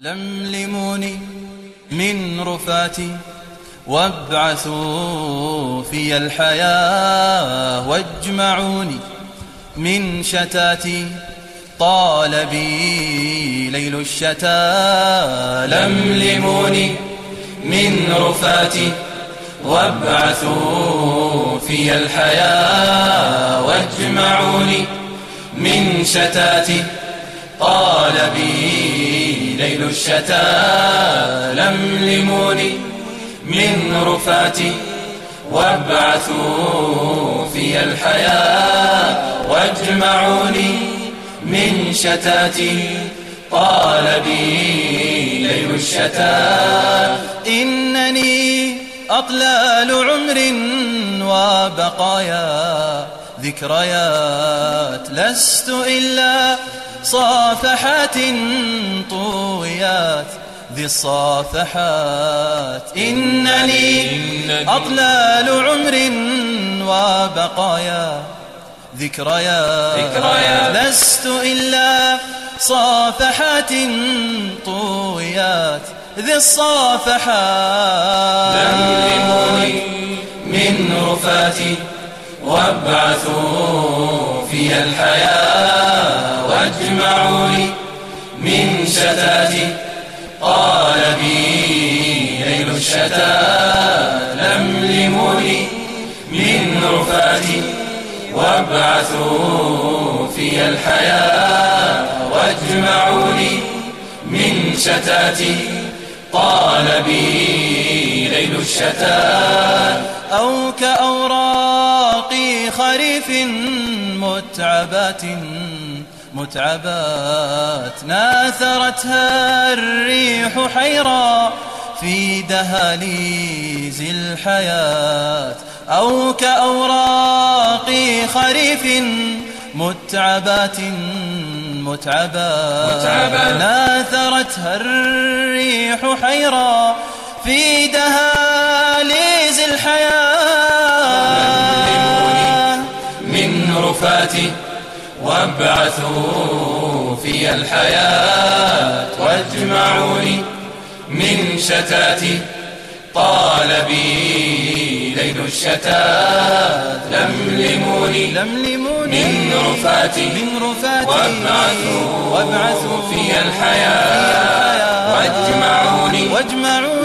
لملموني من رفاتي وابعثوا في الحياة واجمعوني من شتاتي. طال بي ليل الشتاء. لملموني من رفاتي وابعثوا في الحياة واجمعوني من شتاتي. طال بي ليل الشتاء لملموني من رفاتي وابعثوا في الحياة واجمعوني من شتاتي. طال بي ليل الشتاء إنني أطلال عمر وبقايا ذكريات لست إلا صافحات طويات ذي الصافحات. إنني أطلال عمر وبقايا ذكريات, ذكريات لست إلا صافحات طويات ذي الصافحات. لملموني من رفاتي وابعثوا في الحياة. واجمعوني من شتاتي قال بي ليل الشتاء لملموني من رفاتي. وابعثوا في الحياة واجمعوني من شتاتي طال بي ليل الشتاء أو كأوراق خريف متعبات متعبات ناثرتها الريح حيرا في دهاليز الحياة أو كأوراق خريف متعبات متعبات, ناثرتها الريح حيرا في دهاليز الحياة. من رفاتي وابعثوا في الحياة واجمعوني من شتاتي. طال بي ليل الشتات. لملموني من رفاتي. وابعثوا في الحياة. واجمعوني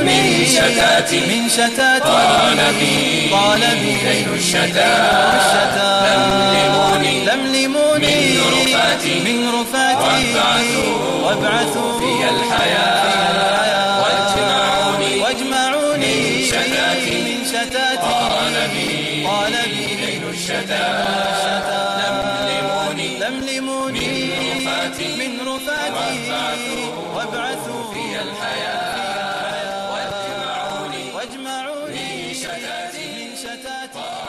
من شتاتي. من شتاتي. طال بي ليل الشتات. لملموني من رفاتي. من رفاتي. وابعثوا في الحياة. واجمعوني واجمعوني من شتاتي. من شتاتي. طال بي طال بي ليل الشتات لملموني لملموني من رفاتي. من رفاتي. وابعثوا في الحياة. واجمعوني واجمعوني من شتاتي. من شتاتي.